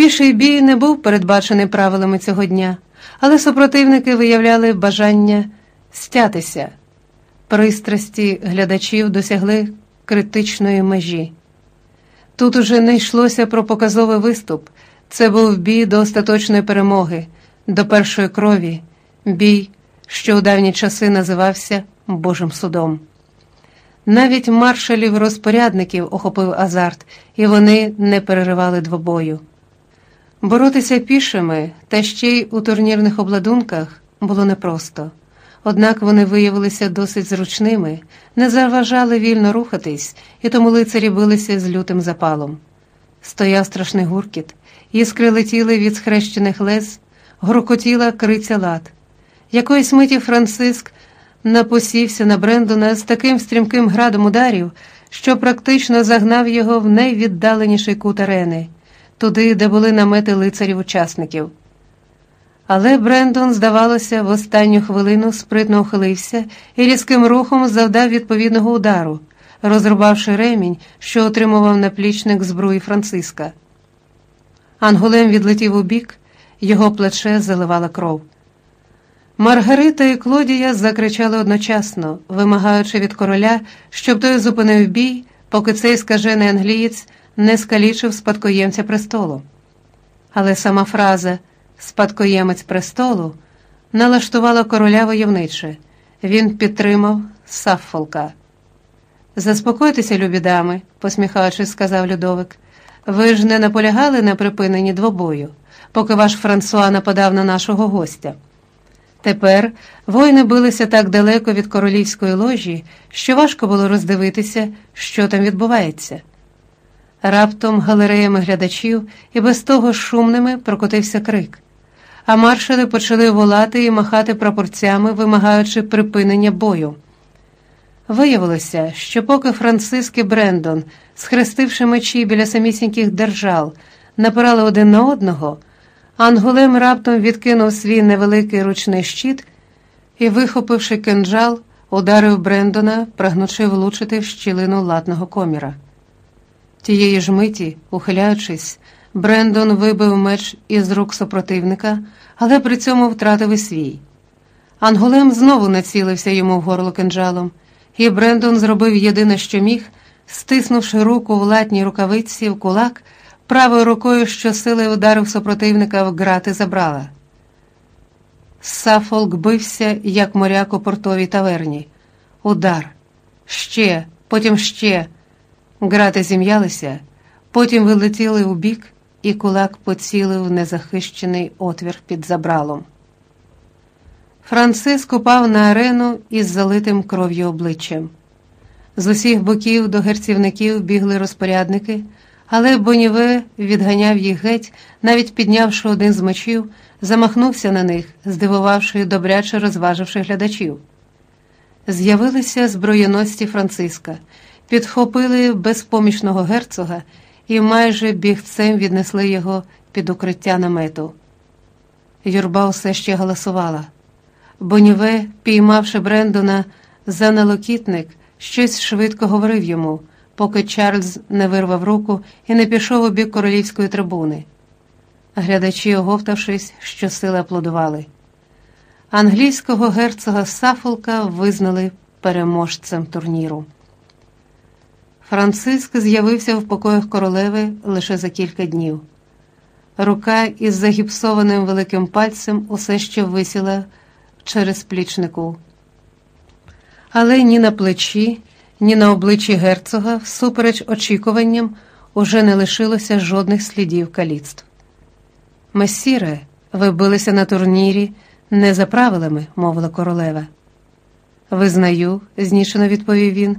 Піший бій не був передбачений правилами цього дня, але супротивники виявляли бажання стятися. Пристрасті глядачів досягли критичної межі. Тут уже не йшлося про показовий виступ, це був бій до остаточної перемоги, до першої крові, бій, що у давні часи називався Божим судом. Навіть маршалів розпорядників охопив азарт, і вони не переривали двобою. Боротися пішими та ще й у турнірних обладунках було непросто, однак вони виявилися досить зручними, не заважали вільно рухатись, і тому лицарі билися з лютим запалом. Стояв страшний гуркіт, іскри летіли від схрещених лез, грокотіла криця лад. Якоїсь миті Франциск напосівся на Брендона з таким стрімким градом ударів, що практично загнав його в найвіддаленіший кут арени, туди, де були намети лицарів-учасників. Але Брендон, здавалося, в останню хвилину спритно ухилився і різким рухом завдав відповідного удару, розрубавши ремінь, що отримував наплічник збруї Франциска. Анголем відлетів у бік, його плече заливала кров. Маргарита і Клодія закричали одночасно, вимагаючи від короля, щоб той зупинив бій, поки цей скажений англієць не скалічив спадкоємця престолу. Але сама фраза спадкоємець престолу налаштувала короля войовниче. Він підтримав Саффолка. Заспокойтеся, любі дами, посміхаючись, сказав Людовик. Ви ж не наполягали на припиненні двобою, поки ваш Франсуа нападав на нашого гостя. Тепер воїни билися так далеко від королівської ложі, що важко було роздивитися, що там відбувається. Раптом галереями глядачів і без того шумними прокотився крик, а маршали почали волати і махати прапорцями, вимагаючи припинення бою. Виявилося, що поки Франциск і Брендон, схрестивши мечі біля самісіньких держав, напирали один на одного. Анголем раптом відкинув свій невеликий ручний щит і, вихопивши кинджал, ударив Брендона, прагнучи влучити в щілину латного коміра. Тієї ж миті, ухиляючись, Брендон вибив меч із рук супротивника, але при цьому втратив і свій. Анголем знову націлився йому в горло кинджалом, і Брендон зробив єдине, що міг, стиснувши руку в латній рукавиці в кулак правою рукою щосили ударив супротивника в грати забрала. Сафолк бився, як моряк у портовій таверні. Удар. Ще, потім ще. Грати зім'ялися, потім вилетіли у бік, і кулак поцілив незахищений отвір під забралом. Франциск упав на арену із залитим кров'ю обличчям. З усіх боків до герцівників бігли розпорядники. Але Боніве відганяв їх геть, навіть піднявши один з мечів, замахнувся на них, здивувавши і добряче розваживши глядачів. З'явилися зброєності Франциска, підхопили безпомічного герцога і майже бігцем віднесли його під укриття намету. Юрба усе ще голосувала. Боніве, піймавши Брендона за налокітник, щось швидко говорив йому поки Чарльз не вирвав руку і не пішов у бік королівської трибуни. Глядачі, оговтавшись, щосили аплодували. Англійського герцога Сафолка визнали переможцем турніру. Франциск з'явився в покоях королеви лише за кілька днів. Рука із загіпсованим великим пальцем усе ще висіла через плічнику. Але ні на плечі, ні на обличчі герцога, всупереч очікуванням, уже не лишилося жодних слідів каліцтв. Месіре, ви билися на турнірі не за правилами, мовила королева. Визнаю, знішено відповів він.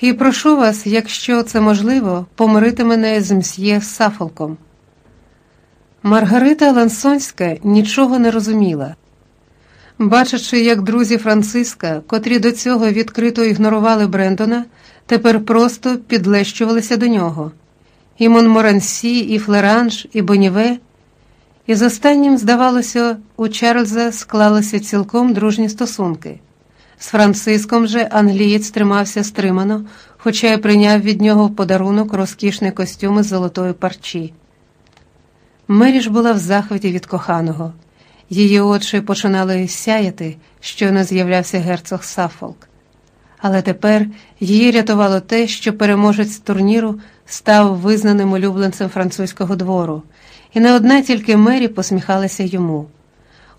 І прошу вас, якщо це можливо, помирити мене з мсьє Сафолком. Маргарита Лансонська нічого не розуміла. Бачачи, як друзі Франциска, котрі до цього відкрито ігнорували Брендона, тепер просто підлещувалися до нього. І Монморансі, і Флеранж, і Боніве. І з останнім, здавалося, у Чарльза склалися цілком дружні стосунки. З Франциском же англієць тримався стримано, хоча й прийняв від нього в подарунок розкішний костюм із золотої парчі. Мері ж була в захваті від коханого. Її очі починали сяяти, щойно з'являвся герцог Сафолк. Але тепер її рятувало те, що переможець турніру став визнаним улюбленцем французького двору, і не одна тільки Мері посміхалася йому.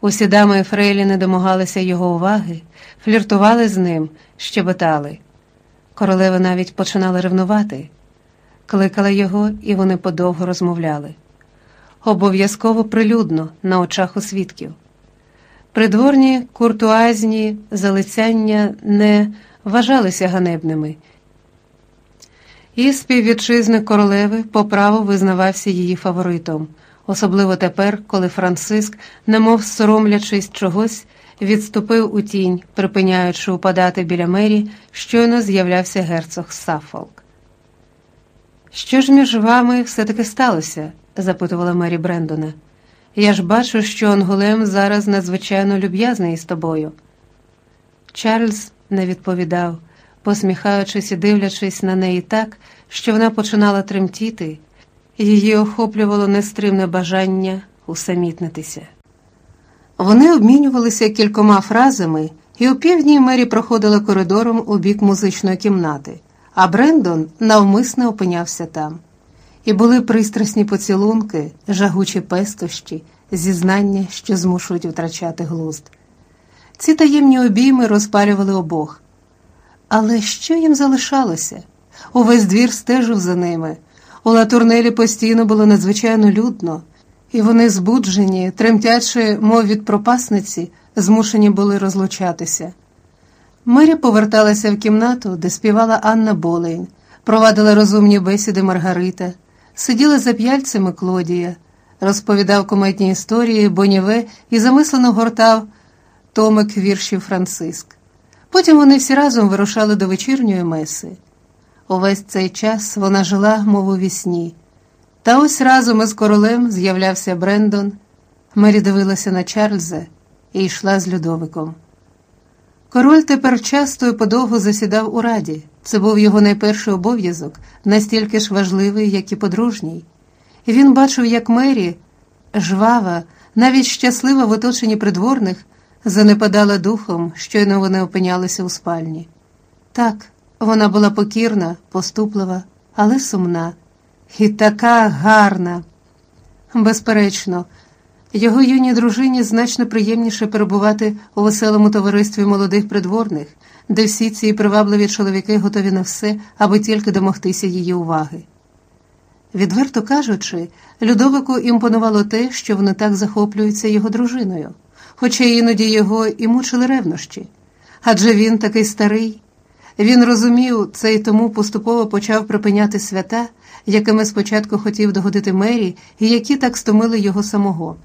Усі дами Фрейлі не домагалися його уваги, фліртували з ним, щебетали. Королева навіть починала ревнувати, кликала його, і вони подовго розмовляли. Обов'язково прилюдно, на очах у свідків. Придворні куртуазні залицяння не вважалися ганебними, і співвітчизник королеви по праву визнавався її фаворитом, особливо тепер, коли Франциск, немов соромлячись чогось, відступив у тінь, припиняючи упадати біля мері, щойно з'являвся герцог Сафолк. Що ж між вами все-таки сталося? запитувала Мері Брендона. Я ж бачу, що Анголем зараз надзвичайно люб'язний із тобою. Чарльз не відповідав, посміхаючись і дивлячись на неї так, що вона починала тремтіти, її охоплювало нестримне бажання усамітнитися. Вони обмінювалися кількома фразами, і у півдні Мері проходила коридором у бік музичної кімнати, а Брендон навмисно опинявся там. І були пристрасні поцілунки, жагучі пестощі, зізнання, що змушують втрачати глузд. Ці таємні обійми розпалювали обох. Але що їм залишалося? Увесь двір стежив за ними. У латурнелі постійно було надзвичайно людно, і вони, збуджені, тремтячи, мов від пропасниці, змушені були розлучатися. Мері поверталася в кімнату, де співала Анна Болейн, провадила розумні бесіди Маргарита, сиділа за п'яльцями Клодія, розповідав комедні історії Боніве і замислено гортав томик віршів Франциск. Потім вони всі разом вирушали до вечірньої меси. Увесь цей час вона жила, мов у вісні. Та ось разом із королем з'являвся Брендон. Мері дивилася на Чарльза і йшла з Людовиком. Король тепер часто і подовго засідав у раді. Це був його найперший обов'язок, настільки ж важливий, як і подружній. Він бачив, як Мері, жвава, навіть щаслива в оточенні придворних, занепадала духом, щойно вони опинялися у спальні. Так, вона була покірна, поступлива, але сумна, і така гарна. Безперечно, його юній дружині значно приємніше перебувати у веселому товаристві молодих придворних, де всі ці привабливі чоловіки готові на все, аби тільки домогтися її уваги. Відверто кажучи, Людовику імпонувало те, що вони так захоплюються його дружиною, хоча іноді його і мучили ревнощі. Адже він такий старий. Він розумів це і тому поступово почав припиняти свята, якими спочатку хотів догодити мері, і які так стомили його самого.